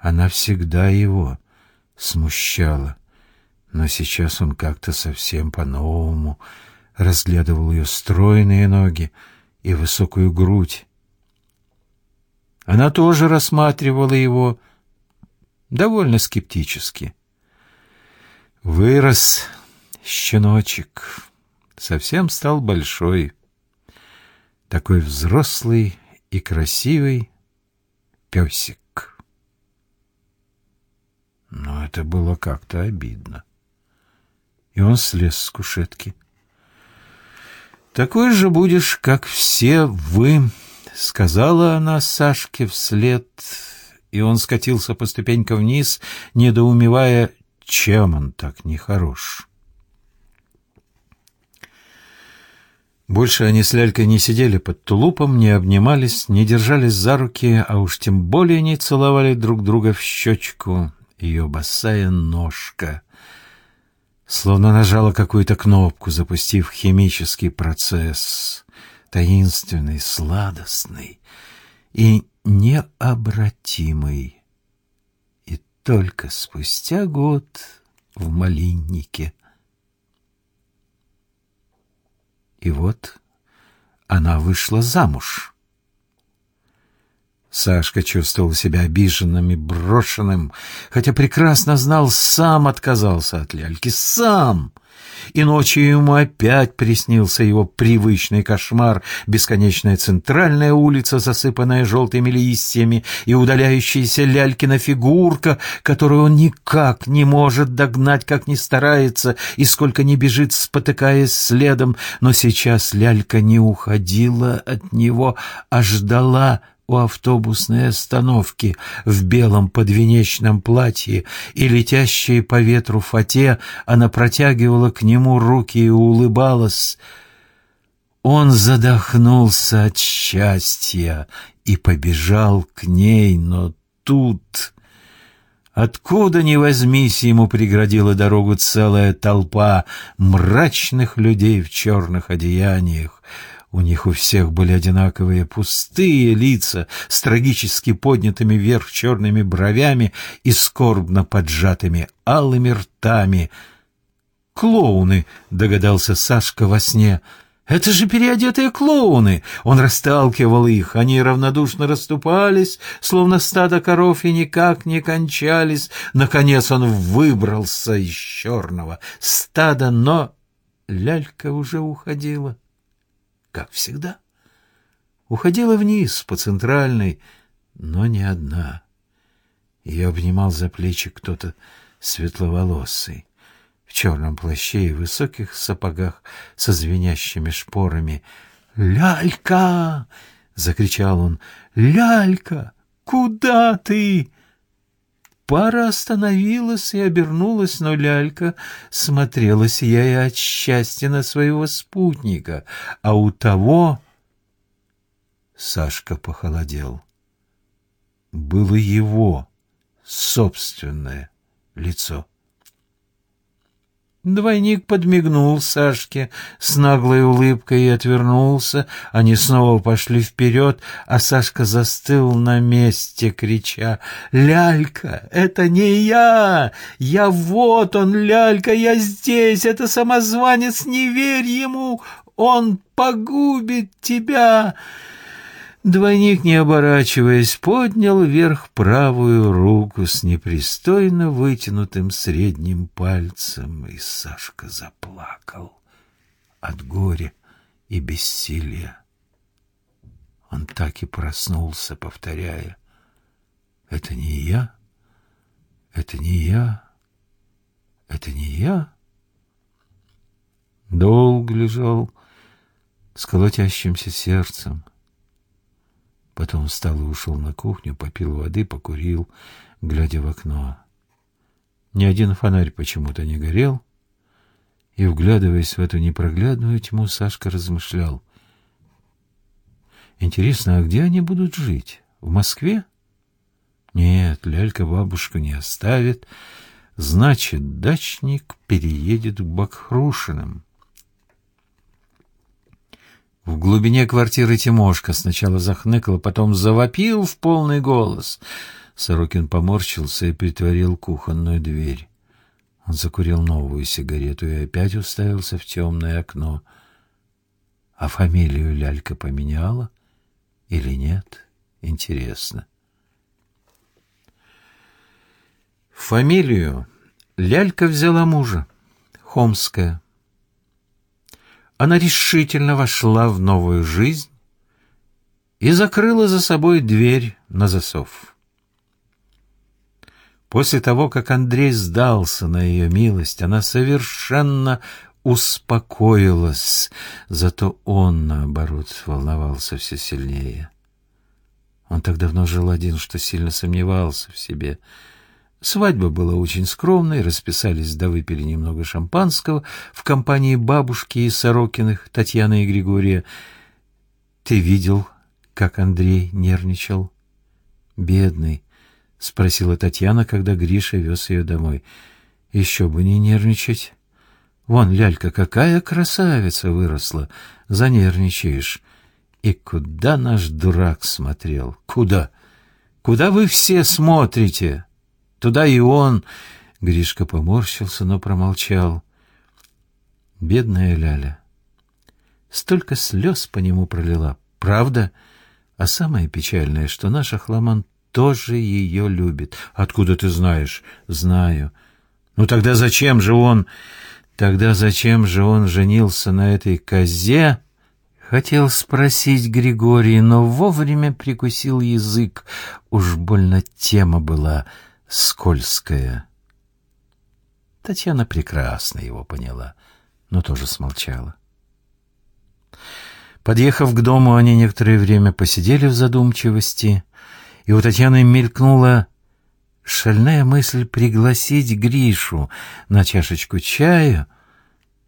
Она всегда его смущала, но сейчас он как-то совсем по-новому разглядывал ее стройные ноги и высокую грудь. Она тоже рассматривала его довольно скептически. Вырос щеночек, совсем стал большой, такой взрослый и красивый песик. Но это было как-то обидно. И он слез с кушетки. «Такой же будешь, как все вы», — сказала она Сашке вслед, и он скатился по ступенькам вниз, недоумевая, чем он так нехорош. Больше они с Лялькой не сидели под тулупом, не обнимались, не держались за руки, а уж тем более не целовали друг друга в щечку. Ее босая ножка словно нажала какую-то кнопку, запустив химический процесс, таинственный, сладостный и необратимый. И только спустя год в малиннике. И вот она вышла замуж. Сашка чувствовал себя обиженным и брошенным, хотя прекрасно знал, сам отказался от ляльки, сам. И ночью ему опять приснился его привычный кошмар, бесконечная центральная улица, засыпанная желтыми листьями, и удаляющаяся лялькина фигурка, которую он никак не может догнать, как ни старается, и сколько ни бежит, спотыкаясь следом. Но сейчас лялька не уходила от него, а ждала у автобусной остановки в белом подвенечном платье и летящей по ветру фате, она протягивала к нему руки и улыбалась. Он задохнулся от счастья и побежал к ней, но тут... Откуда ни возьмись, ему преградила дорогу целая толпа мрачных людей в черных одеяниях. У них у всех были одинаковые пустые лица с трагически поднятыми вверх черными бровями и скорбно поджатыми алыми ртами. «Клоуны!» — догадался Сашка во сне. «Это же переодетые клоуны!» Он расталкивал их, они равнодушно расступались, словно стадо коров, и никак не кончались. Наконец он выбрался из черного стада, но лялька уже уходила как всегда. Уходила вниз по центральной, но не одна. Ее обнимал за плечи кто-то светловолосый, в черном плаще и высоких сапогах со звенящими шпорами. «Лялька!» — закричал он. «Лялька! Куда ты?» Пара остановилась и обернулась, но лялька смотрела, сияя от счастья на своего спутника, а у того... Сашка похолодел. Было его собственное лицо. Двойник подмигнул Сашке с наглой улыбкой и отвернулся. Они снова пошли вперед, а Сашка застыл на месте, крича «Лялька, это не я! Я вот он, Лялька, я здесь! Это самозванец, не верь ему! Он погубит тебя!» Двойник, не оборачиваясь, поднял вверх правую руку с непристойно вытянутым средним пальцем, и Сашка заплакал от горя и бессилия. Он так и проснулся, повторяя, «Это не я, это не я, это не я». Долго лежал с колотящимся сердцем, Потом встал и ушел на кухню, попил воды, покурил, глядя в окно. Ни один фонарь почему-то не горел, и, вглядываясь в эту непроглядную тьму, Сашка размышлял. Интересно, а где они будут жить? В Москве? Нет, лялька бабушку не оставит. Значит, дачник переедет к Бакхрушиным. В глубине квартиры Тимошка сначала захныкал, потом завопил в полный голос. Сорокин поморщился и притворил кухонную дверь. Он закурил новую сигарету и опять уставился в темное окно. А фамилию лялька поменяла или нет? Интересно. Фамилию лялька взяла мужа, Хомская. Она решительно вошла в новую жизнь и закрыла за собой дверь на засов. После того, как Андрей сдался на ее милость, она совершенно успокоилась, зато он, наоборот, волновался все сильнее. Он так давно жил один, что сильно сомневался в себе. Свадьба была очень скромной, расписались да выпили немного шампанского в компании бабушки и Сорокиных, Татьяны и Григория. Ты видел, как Андрей нервничал? Бедный, — спросила Татьяна, когда Гриша вез ее домой. «Еще бы не нервничать. Вон, лялька, какая красавица выросла. Занервничаешь. И куда наш дурак смотрел? Куда? Куда вы все смотрите? Туда и он...» Гришка поморщился, но промолчал. Бедная Ляля. Столько слез по нему пролила. Правда? А самое печальное, что наш Ахламан тоже ее любит. Откуда ты знаешь? Знаю. Ну тогда зачем же он... Тогда зачем же он женился на этой козе? Хотел спросить Григорий, но вовремя прикусил язык. Уж больно тема была скользкая. Татьяна прекрасно его поняла, но тоже смолчала. Подъехав к дому, они некоторое время посидели в задумчивости — и у Татьяны мелькнула шальная мысль пригласить Гришу на чашечку чая,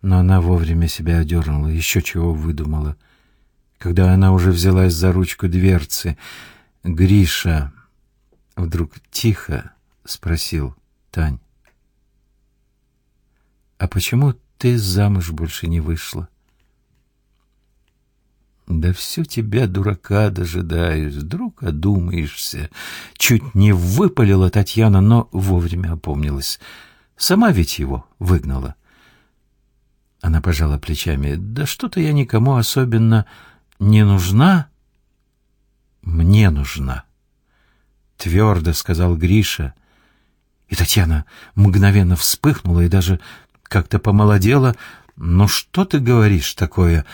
но она вовремя себя одернула, еще чего выдумала. Когда она уже взялась за ручку дверцы, Гриша вдруг тихо спросил Тань, «А почему ты замуж больше не вышла?» Да все тебя, дурака, дожидаюсь, вдруг одумаешься. Чуть не выпалила Татьяна, но вовремя опомнилась. Сама ведь его выгнала. Она пожала плечами. Да что-то я никому особенно не нужна. Мне нужна. Твердо сказал Гриша. И Татьяна мгновенно вспыхнула и даже как-то помолодела. «Ну что ты говоришь такое?»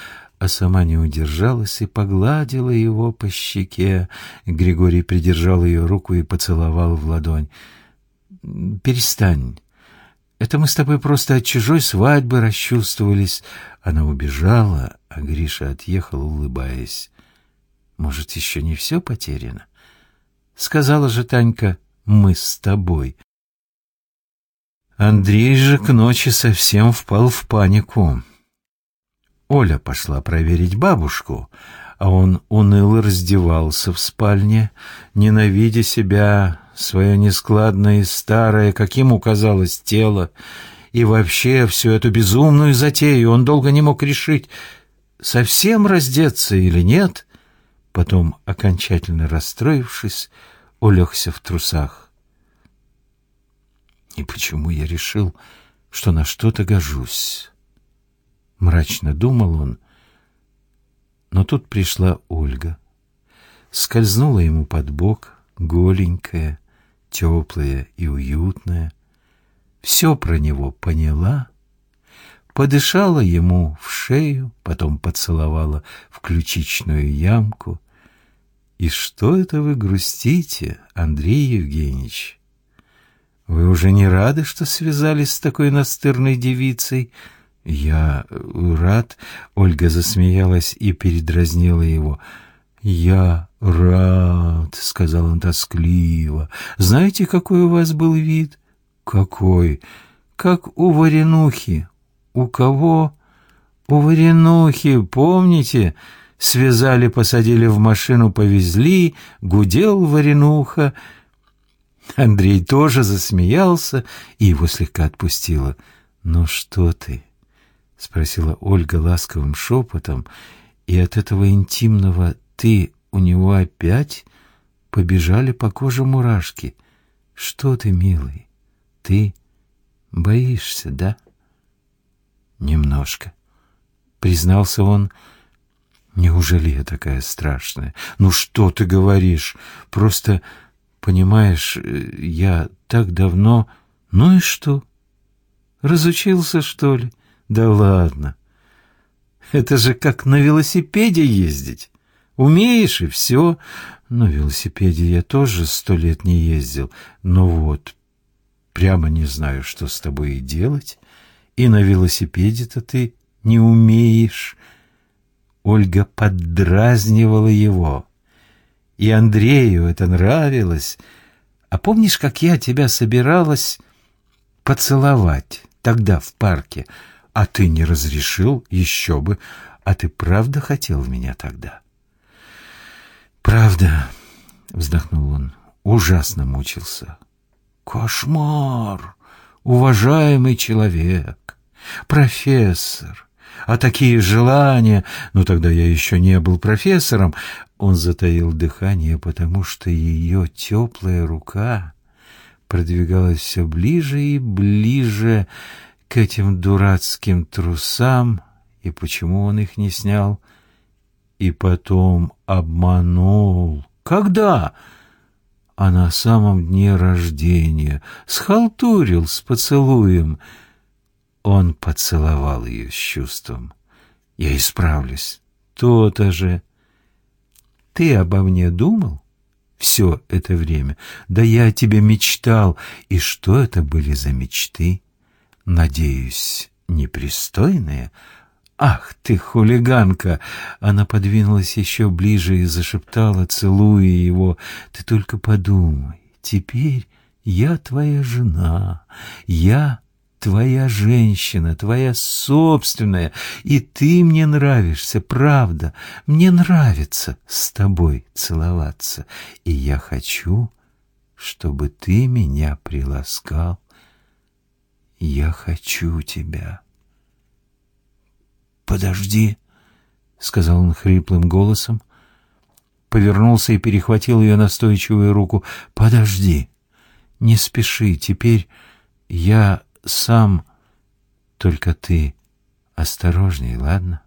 а сама не удержалась и погладила его по щеке. Григорий придержал ее руку и поцеловал в ладонь. «Перестань. Это мы с тобой просто от чужой свадьбы расчувствовались». Она убежала, а Гриша отъехал, улыбаясь. «Может, еще не все потеряно?» Сказала же Танька, «Мы с тобой». Андрей же к ночи совсем впал в панику. Оля пошла проверить бабушку, а он уныло раздевался в спальне, ненавидя себя, свое нескладное и старое, каким указалось тело, и вообще всю эту безумную затею он долго не мог решить, совсем раздеться или нет. Потом, окончательно расстроившись, улегся в трусах. И почему я решил, что на что-то гожусь? Мрачно думал он. Но тут пришла Ольга. Скользнула ему под бок, голенькая, теплая и уютная. Все про него поняла, подышала ему в шею, потом поцеловала в ключичную ямку. «И что это вы грустите, Андрей Евгеньевич? Вы уже не рады, что связались с такой настырной девицей?» «Я рад...» — Ольга засмеялась и передразнила его. «Я рад», — сказал он тоскливо. «Знаете, какой у вас был вид?» «Какой?» «Как у Варенухи». «У кого?» «У Варенухи, помните?» Связали, посадили в машину, повезли, гудел Варенуха. Андрей тоже засмеялся и его слегка отпустило. «Ну что ты?» — спросила Ольга ласковым шепотом, И от этого интимного «ты» у него опять побежали по коже мурашки. Что ты, милый, ты боишься, да? Немножко, признался он. Неужели я такая страшная? Ну что ты говоришь? Просто, понимаешь, я так давно... Ну и что? Разучился, что ли? Да ладно. Это же как на велосипеде ездить. Умеешь и все. На велосипеде я тоже сто лет не ездил. Но вот, прямо не знаю, что с тобой и делать. И на велосипеде-то ты не умеешь. Ольга поддразнивала его. И Андрею это нравилось. А помнишь, как я тебя собиралась поцеловать тогда в парке? А ты не разрешил? Еще бы. А ты правда хотел меня тогда? Правда, вздохнул он, ужасно мучился. Кошмар, уважаемый человек, профессор. А такие желания... Но тогда я еще не был профессором. Он затаил дыхание, потому что ее теплая рука продвигалась все ближе и ближе к этим дурацким трусам. И почему он их не снял? И потом обманул. Когда? А на самом дне рождения схалтурил с поцелуем — он поцеловал ее с чувством. «Я исправлюсь». «То-то же». «Ты обо мне думал?» «Все это время. Да я о тебе мечтал. И что это были за мечты?» «Надеюсь, непристойные?» «Ах ты, хулиганка!» Она подвинулась еще ближе и зашептала, целуя его. «Ты только подумай, теперь я твоя жена, я твоя женщина, твоя собственная, и ты мне нравишься, правда. Мне нравится с тобой целоваться, и я хочу, чтобы ты меня приласкал. Я хочу тебя. Подожди, сказал он хриплым голосом, повернулся и перехватил ее настойчивую руку. Подожди. Не спеши, теперь я сам, только ты осторожней, ладно?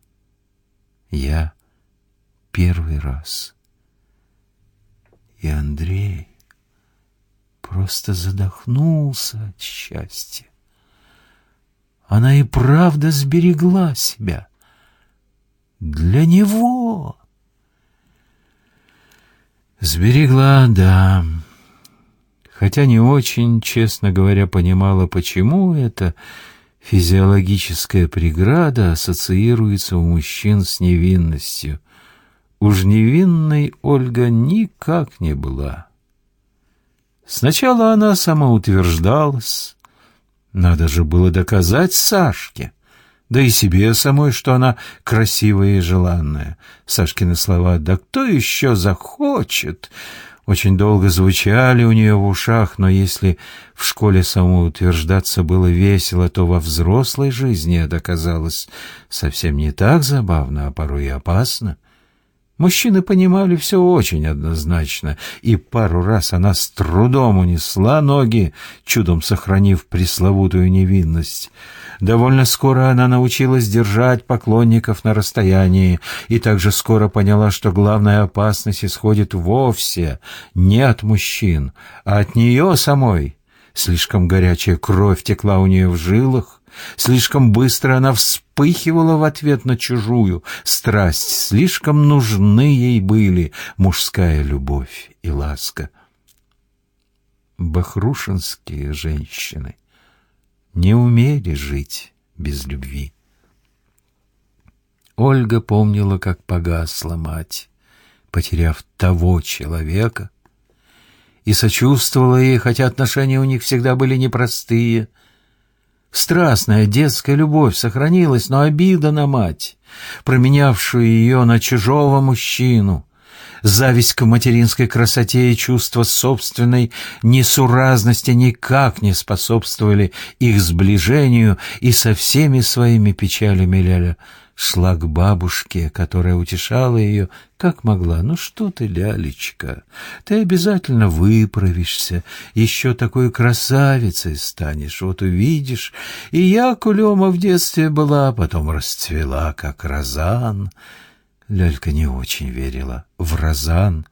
Я первый раз. И Андрей просто задохнулся от счастья. Она и правда сберегла себя. Для него. Сберегла, да хотя не очень, честно говоря, понимала, почему эта физиологическая преграда ассоциируется у мужчин с невинностью. Уж невинной Ольга никак не была. Сначала она самоутверждалась. Надо же было доказать Сашке, да и себе самой, что она красивая и желанная. Сашкины слова «Да кто еще захочет?» Очень долго звучали у нее в ушах, но если в школе самоутверждаться было весело, то во взрослой жизни это казалось совсем не так забавно, а порой и опасно. Мужчины понимали все очень однозначно, и пару раз она с трудом унесла ноги, чудом сохранив пресловутую невинность. Довольно скоро она научилась держать поклонников на расстоянии и также скоро поняла, что главная опасность исходит вовсе не от мужчин, а от нее самой. Слишком горячая кровь текла у нее в жилах, слишком быстро она вспыхивала в ответ на чужую страсть, слишком нужны ей были мужская любовь и ласка. Бахрушинские женщины — не умели жить без любви. Ольга помнила, как погасла мать, потеряв того человека, и сочувствовала ей, хотя отношения у них всегда были непростые. Страстная детская любовь сохранилась, но обида на мать, променявшую ее на чужого мужчину, Зависть к материнской красоте и чувство собственной несуразности никак не способствовали их сближению, и со всеми своими печалями Ляля шла к бабушке, которая утешала ее, как могла. «Ну что ты, лялечка, ты обязательно выправишься, еще такой красавицей станешь, вот увидишь. И я, Кулема, в детстве была, потом расцвела, как розан». Лялька не очень верила в розан,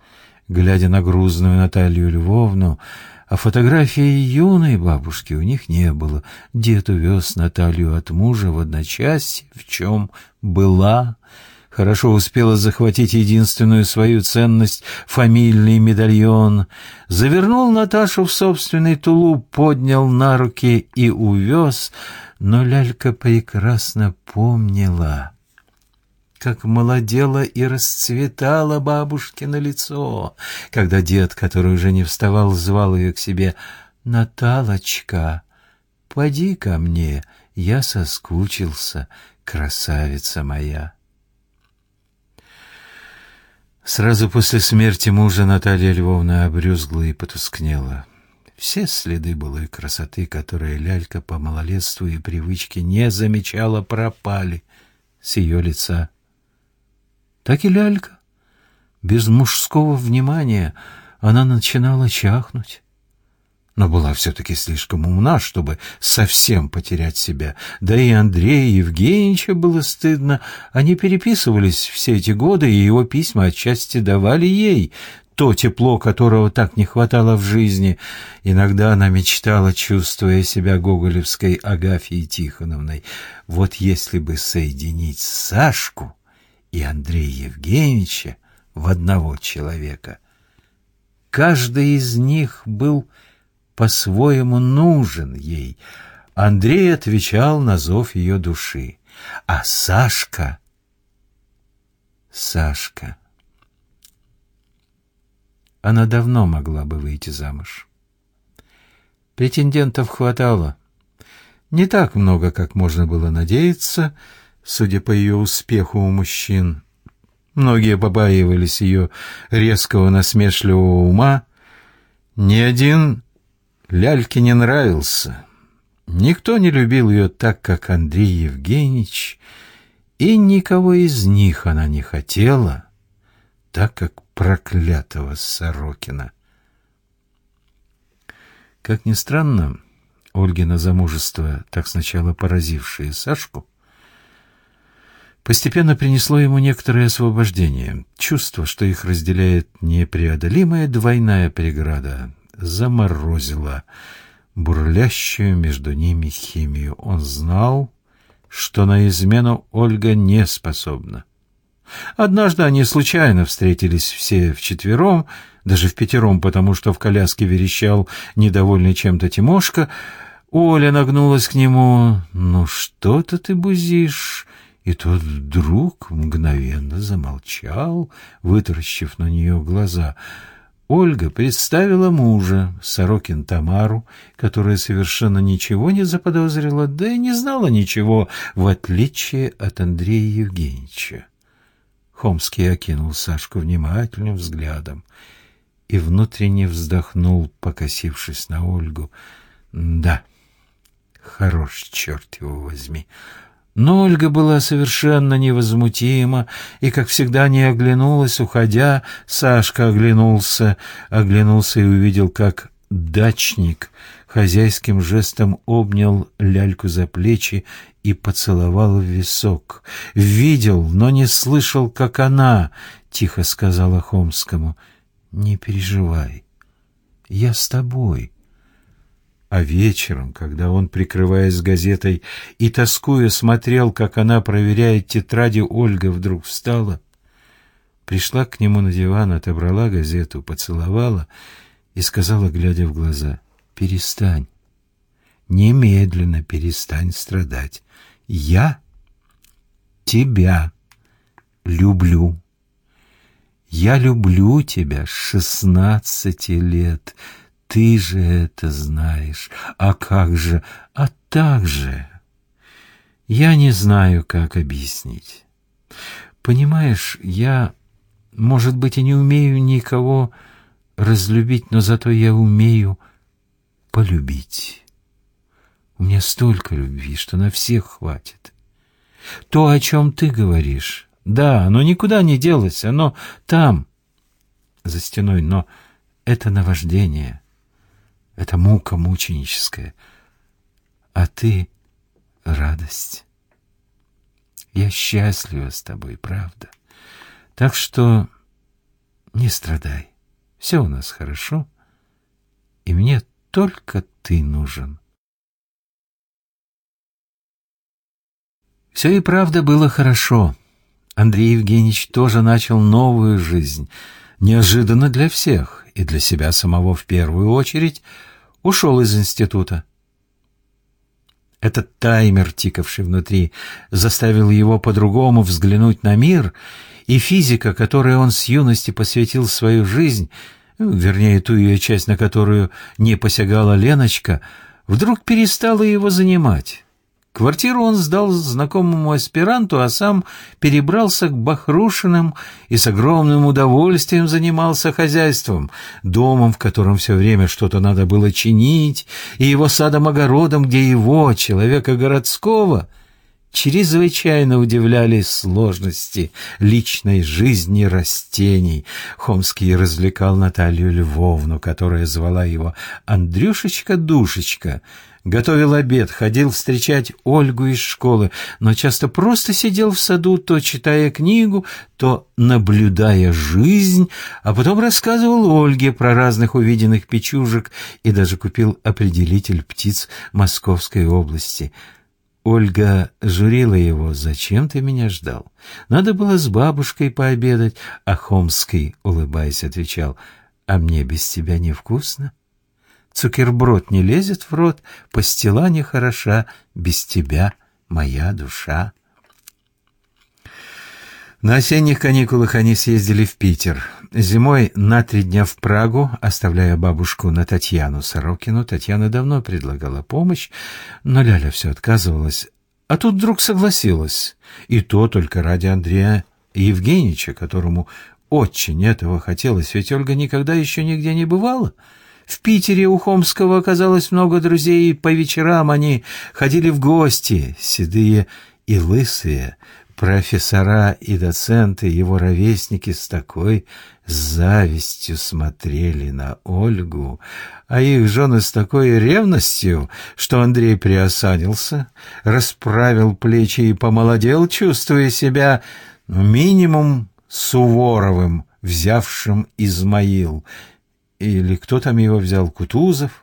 глядя на грузную Наталью Львовну, а фотографии юной бабушки у них не было. Дед увез Наталью от мужа в одночасье, в чем была. Хорошо успела захватить единственную свою ценность — фамильный медальон. Завернул Наташу в собственный тулуп, поднял на руки и увез. Но лялька прекрасно помнила — как молодело и расцветало бабушкино лицо, когда дед, который уже не вставал, звал ее к себе «Наталочка, поди ко мне, я соскучился, красавица моя». Сразу после смерти мужа Наталья Львовна обрюзгла и потускнела. Все следы былой красоты, которые лялька по малолетству и привычке не замечала, пропали с ее лица так и лялька. Без мужского внимания она начинала чахнуть. Но была все-таки слишком умна, чтобы совсем потерять себя. Да и Андрея Евгеньевича было стыдно. Они переписывались все эти годы, и его письма отчасти давали ей то тепло, которого так не хватало в жизни. Иногда она мечтала, чувствуя себя гоголевской Агафьей Тихоновной. Вот если бы соединить Сашку и Андрея Евгеньевича в одного человека. Каждый из них был по-своему нужен ей. Андрей отвечал на зов ее души. А Сашка... Сашка... Она давно могла бы выйти замуж. Претендентов хватало. Не так много, как можно было надеяться, — судя по ее успеху у мужчин. Многие побаивались ее резкого насмешливого ума. Ни один ляльке не нравился. Никто не любил ее так, как Андрей Евгеньевич, и никого из них она не хотела, так как проклятого Сорокина. Как ни странно, Ольгина замужество, так сначала поразившее Сашку, постепенно принесло ему некоторое освобождение. Чувство, что их разделяет непреодолимая двойная преграда, заморозило бурлящую между ними химию. Он знал, что на измену Ольга не способна. Однажды они случайно встретились все вчетвером, даже в пятером, потому что в коляске верещал недовольный чем-то Тимошка. Оля нагнулась к нему. «Ну что-то ты бузишь?» И тот вдруг мгновенно замолчал, вытаращив на нее глаза. Ольга представила мужа, Сорокин Тамару, которая совершенно ничего не заподозрила, да и не знала ничего, в отличие от Андрея Евгеньевича. Хомский окинул Сашку внимательным взглядом и внутренне вздохнул, покосившись на Ольгу. «Да, хорош, черт его возьми!» Но Ольга была совершенно невозмутима и, как всегда, не оглянулась, уходя. Сашка оглянулся, оглянулся и увидел, как дачник хозяйским жестом обнял ляльку за плечи и поцеловал в висок. Видел, но не слышал, как она, — тихо сказала Хомскому, — не переживай, я с тобой. А вечером, когда он, прикрываясь газетой и тоскуя, смотрел, как она проверяет тетради, Ольга вдруг встала, пришла к нему на диван, отобрала газету, поцеловала и сказала, глядя в глаза, «Перестань, немедленно перестань страдать. Я тебя люблю». Я люблю тебя с шестнадцати лет. Ты же это знаешь. А как же? А так же. Я не знаю, как объяснить. Понимаешь, я, может быть, и не умею никого разлюбить, но зато я умею полюбить. У меня столько любви, что на всех хватит. То, о чем ты говоришь, да, оно никуда не делось, оно там, за стеной, но это наваждение, это мука мученическая, а ты — радость. Я счастлива с тобой, правда. Так что не страдай, все у нас хорошо, и мне только ты нужен. Все и правда было хорошо. Андрей Евгеньевич тоже начал новую жизнь, неожиданно для всех, и для себя самого в первую очередь, ушел из института. Этот таймер, тикавший внутри, заставил его по-другому взглянуть на мир, и физика, которой он с юности посвятил свою жизнь, вернее, ту ее часть, на которую не посягала Леночка, вдруг перестала его занимать. Квартиру он сдал знакомому аспиранту, а сам перебрался к Бахрушиным и с огромным удовольствием занимался хозяйством, домом, в котором все время что-то надо было чинить, и его садом-огородом, где его, человека городского, чрезвычайно удивляли сложности личной жизни растений. Хомский развлекал Наталью Львовну, которая звала его «Андрюшечка-душечка», готовил обед, ходил встречать Ольгу из школы, но часто просто сидел в саду, то читая книгу, то наблюдая жизнь, а потом рассказывал Ольге про разных увиденных печужек и даже купил определитель птиц Московской области. Ольга журила его, «Зачем ты меня ждал? Надо было с бабушкой пообедать», а Хомский, улыбаясь, отвечал, «А мне без тебя невкусно». Цукерброд не лезет в рот, пастила не хороша, без тебя моя душа. На осенних каникулах они съездили в Питер. Зимой на три дня в Прагу, оставляя бабушку на Татьяну Сорокину. Татьяна давно предлагала помощь, но Ляля все отказывалась. А тут вдруг согласилась. И то только ради Андрея Евгеньевича, которому очень этого хотелось, ведь Ольга никогда еще нигде не бывала. В Питере у Хомского оказалось много друзей, и по вечерам они ходили в гости, седые и лысые, профессора и доценты, его ровесники с такой завистью смотрели на Ольгу, а их жены с такой ревностью, что Андрей приосанился, расправил плечи и помолодел, чувствуя себя минимум Суворовым, взявшим Измаил — или кто там его взял, Кутузов?